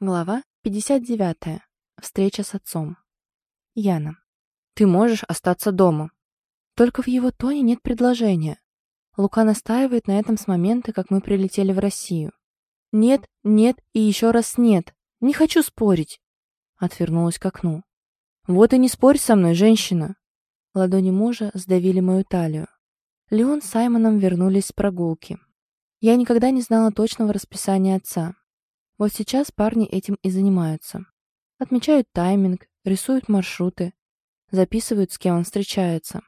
Глава 59. Встреча с отцом. Яна. «Ты можешь остаться дома». Только в его тоне нет предложения. Лука настаивает на этом с момента, как мы прилетели в Россию. «Нет, нет и еще раз нет. Не хочу спорить». Отвернулась к окну. «Вот и не спорь со мной, женщина». Ладони мужа сдавили мою талию. Леон с Саймоном вернулись с прогулки. Я никогда не знала точного расписания отца. Вот сейчас парни этим и занимаются. Отмечают тайминг, рисуют маршруты, записывают, с кем он встречается.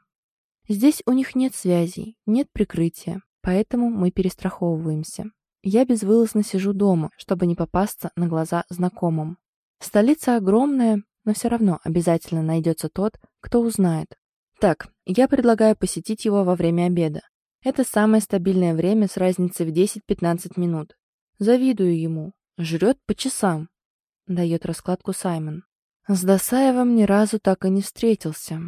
Здесь у них нет связей, нет прикрытия, поэтому мы перестраховываемся. Я безвылазно сижу дома, чтобы не попасться на глаза знакомым. Столица огромная, но все равно обязательно найдется тот, кто узнает. Так, я предлагаю посетить его во время обеда. Это самое стабильное время с разницей в 10-15 минут. Завидую ему, Жрет по часам, дает раскладку Саймон. С Досаевым ни разу так и не встретился.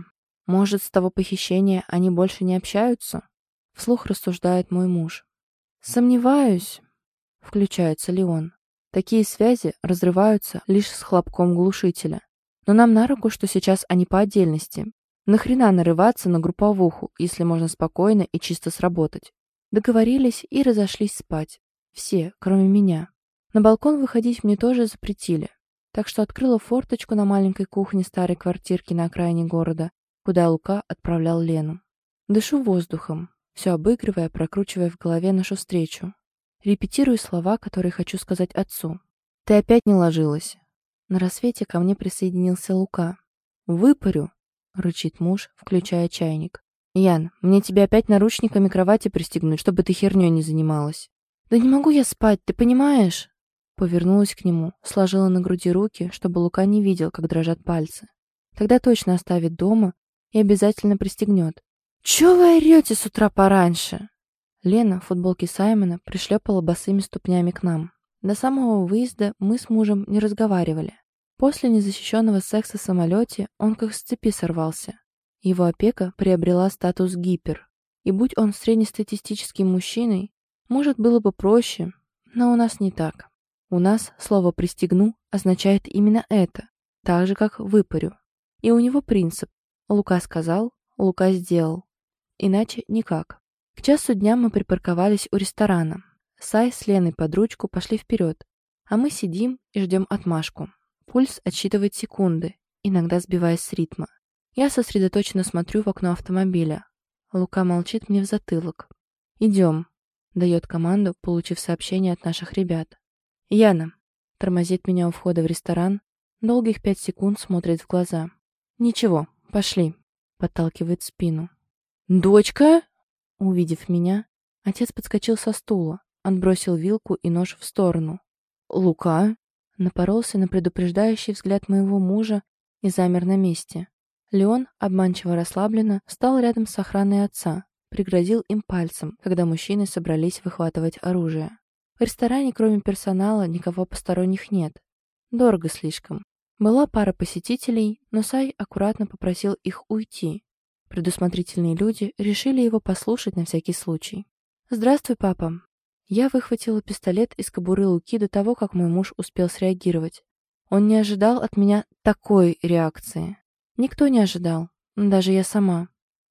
Может, с того похищения они больше не общаются? Вслух рассуждает мой муж. Сомневаюсь, включается Леон. Такие связи разрываются лишь с хлопком глушителя. Но нам на руку, что сейчас они по отдельности. Нахрена нарываться на групповуху, если можно спокойно и чисто сработать? Договорились и разошлись спать. Все, кроме меня. На балкон выходить мне тоже запретили, так что открыла форточку на маленькой кухне старой квартирки на окраине города, куда Лука отправлял Лену. Дышу воздухом, все обыгрывая, прокручивая в голове нашу встречу. Репетирую слова, которые хочу сказать отцу. «Ты опять не ложилась». На рассвете ко мне присоединился Лука. «Выпарю», — рычит муж, включая чайник. «Ян, мне тебе опять наручниками кровати пристегнуть, чтобы ты херней не занималась». «Да не могу я спать, ты понимаешь?» Повернулась к нему, сложила на груди руки, чтобы Лука не видел, как дрожат пальцы. Тогда точно оставит дома и обязательно пристегнет. «Чё вы орёте с утра пораньше?» Лена в футболке Саймона пришлепала босыми ступнями к нам. До самого выезда мы с мужем не разговаривали. После незащищенного секса в самолете он как с цепи сорвался. Его опека приобрела статус гипер. И будь он среднестатистическим мужчиной, может, было бы проще, но у нас не так. У нас слово «пристегну» означает именно это, так же, как «выпарю». И у него принцип «Лука сказал, Лука сделал». Иначе никак. К часу дня мы припарковались у ресторана. Сай с Леной под ручку пошли вперед, а мы сидим и ждем отмашку. Пульс отсчитывает секунды, иногда сбиваясь с ритма. Я сосредоточенно смотрю в окно автомобиля. Лука молчит мне в затылок. «Идем», — дает команду, получив сообщение от наших ребят. «Яна!» Тормозит меня у входа в ресторан, долгих пять секунд смотрит в глаза. «Ничего, пошли!» Подталкивает спину. «Дочка?» Увидев меня, отец подскочил со стула, отбросил вилку и нож в сторону. «Лука?» Напоролся на предупреждающий взгляд моего мужа и замер на месте. Леон, обманчиво расслабленно, встал рядом с охраной отца, пригрозил им пальцем, когда мужчины собрались выхватывать оружие. В ресторане, кроме персонала, никого посторонних нет. Дорого слишком. Была пара посетителей, но Сай аккуратно попросил их уйти. Предусмотрительные люди решили его послушать на всякий случай. «Здравствуй, папа». Я выхватила пистолет из кобуры Луки до того, как мой муж успел среагировать. Он не ожидал от меня такой реакции. Никто не ожидал, даже я сама.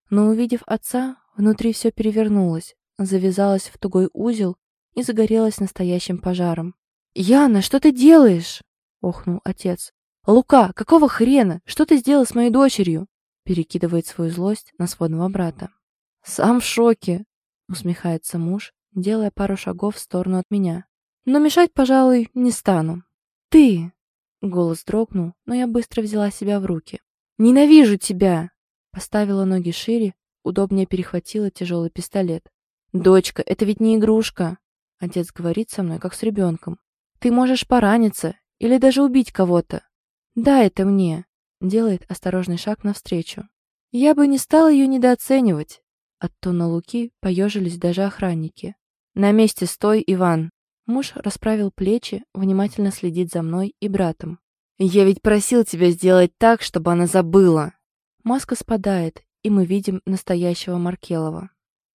Но увидев отца, внутри все перевернулось, завязалось в тугой узел и загорелась настоящим пожаром. «Яна, что ты делаешь?» — охнул отец. «Лука, какого хрена? Что ты сделал с моей дочерью?» Перекидывает свою злость на сводного брата. «Сам в шоке», — усмехается муж, делая пару шагов в сторону от меня. «Но мешать, пожалуй, не стану». «Ты!» — голос дрогнул, но я быстро взяла себя в руки. «Ненавижу тебя!» Поставила ноги шире, удобнее перехватила тяжелый пистолет. «Дочка, это ведь не игрушка!» Отец говорит со мной, как с ребенком. «Ты можешь пораниться или даже убить кого-то. Да, это мне», — делает осторожный шаг навстречу. «Я бы не стала ее недооценивать». От тона Луки поежились даже охранники. «На месте стой, Иван!» Муж расправил плечи, внимательно следит за мной и братом. «Я ведь просил тебя сделать так, чтобы она забыла!» Маска спадает, и мы видим настоящего Маркелова.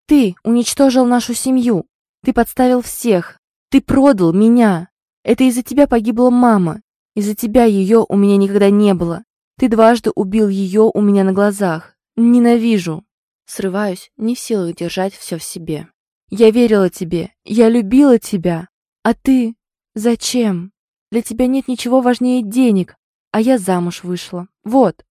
«Ты уничтожил нашу семью! Ты подставил всех. Ты продал меня. Это из-за тебя погибла мама. Из-за тебя ее у меня никогда не было. Ты дважды убил ее у меня на глазах. Ненавижу. Срываюсь, не в силах держать все в себе. Я верила тебе, я любила тебя. А ты? Зачем? Для тебя нет ничего важнее денег. А я замуж вышла. Вот.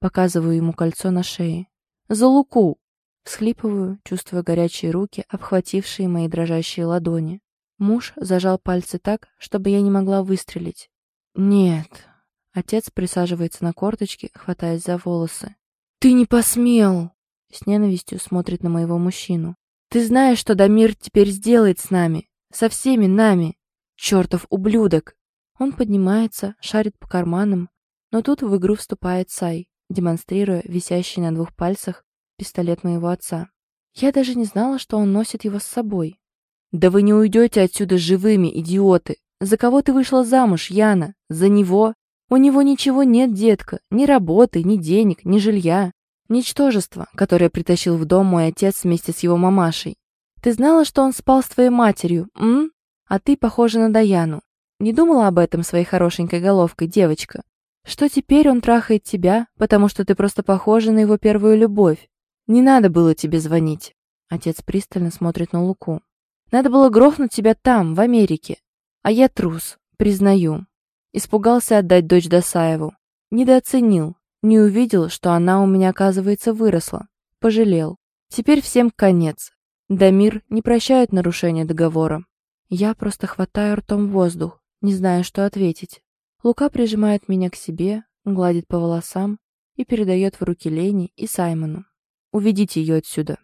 Показываю ему кольцо на шее. За Луку. Всхлипываю, чувствуя горячие руки, обхватившие мои дрожащие ладони. Муж зажал пальцы так, чтобы я не могла выстрелить. «Нет». Отец присаживается на корточки, хватаясь за волосы. «Ты не посмел!» С ненавистью смотрит на моего мужчину. «Ты знаешь, что Дамир теперь сделает с нами? Со всеми нами? Чертов ублюдок!» Он поднимается, шарит по карманам, но тут в игру вступает Сай, демонстрируя висящий на двух пальцах пистолет моего отца. Я даже не знала, что он носит его с собой. «Да вы не уйдете отсюда живыми, идиоты! За кого ты вышла замуж, Яна? За него? У него ничего нет, детка. Ни работы, ни денег, ни жилья. Ничтожество, которое притащил в дом мой отец вместе с его мамашей. Ты знала, что он спал с твоей матерью, м? А ты похожа на Даяну. Не думала об этом своей хорошенькой головкой, девочка? Что теперь он трахает тебя, потому что ты просто похожа на его первую любовь? Не надо было тебе звонить. Отец пристально смотрит на Луку. Надо было грохнуть тебя там, в Америке. А я трус, признаю. Испугался отдать дочь Досаеву. Недооценил. Не увидел, что она у меня, оказывается, выросла. Пожалел. Теперь всем конец. Дамир не прощает нарушения договора. Я просто хватаю ртом воздух, не зная, что ответить. Лука прижимает меня к себе, гладит по волосам и передает в руки Лене и Саймону. «Уведите ее отсюда».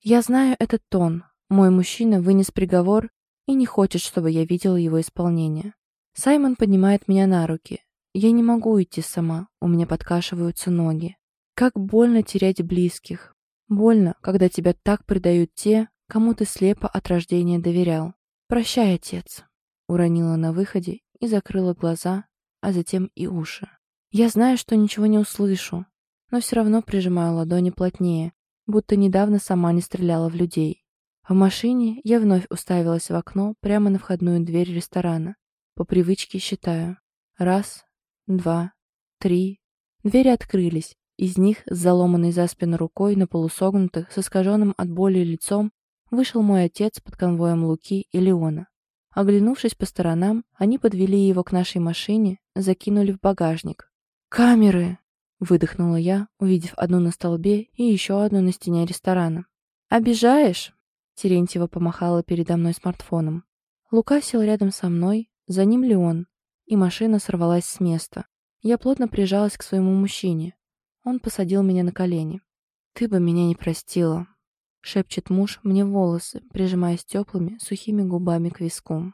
Я знаю этот тон. Мой мужчина вынес приговор и не хочет, чтобы я видела его исполнение. Саймон поднимает меня на руки. Я не могу уйти сама, у меня подкашиваются ноги. Как больно терять близких. Больно, когда тебя так предают те, кому ты слепо от рождения доверял. «Прощай, отец», — уронила на выходе и закрыла глаза, а затем и уши. Я знаю, что ничего не услышу, но все равно прижимаю ладони плотнее, будто недавно сама не стреляла в людей. В машине я вновь уставилась в окно прямо на входную дверь ресторана. По привычке считаю. Раз, два, три. Двери открылись. Из них, с заломанной за спину рукой на полусогнутых, с искаженным от боли лицом, вышел мой отец под конвоем Луки и Леона. Оглянувшись по сторонам, они подвели его к нашей машине, закинули в багажник. «Камеры!» — выдохнула я, увидев одну на столбе и еще одну на стене ресторана. «Обижаешь?» Терентьева помахала передо мной смартфоном. Лука сел рядом со мной, за ним Леон, и машина сорвалась с места. Я плотно прижалась к своему мужчине. Он посадил меня на колени. «Ты бы меня не простила», — шепчет муж мне волосы, прижимаясь теплыми, сухими губами к виску.